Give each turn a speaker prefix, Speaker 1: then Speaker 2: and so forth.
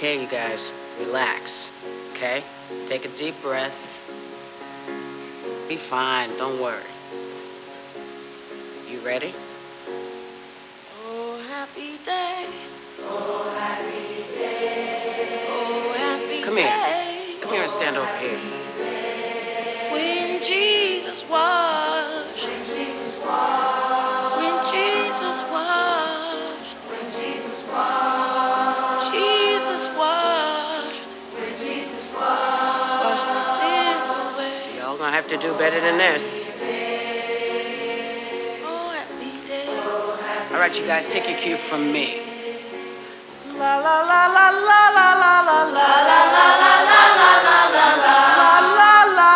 Speaker 1: Okay, you guys, relax. Okay? Take a deep breath. Be fine, don't worry. You ready? Oh, happy day. Oh, happy day. Oh, happy day. Come here. Come here and stand over here. Have to do better than this. Oh, happy day. All right, you guys, take your cue from me. La la la la la la la la la la la la la la la la la la la